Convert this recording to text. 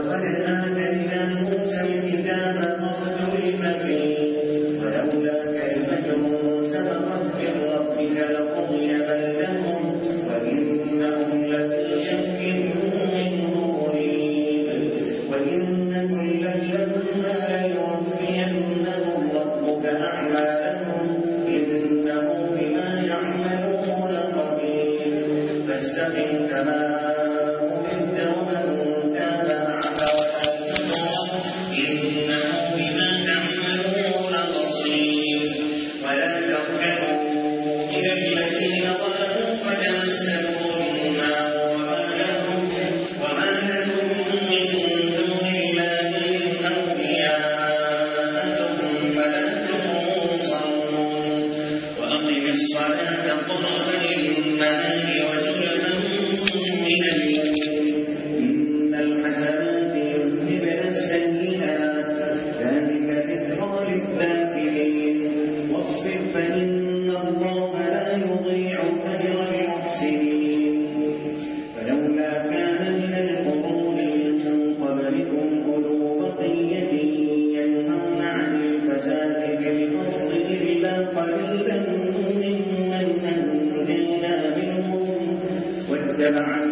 وَلَقَدْ كَانَ جل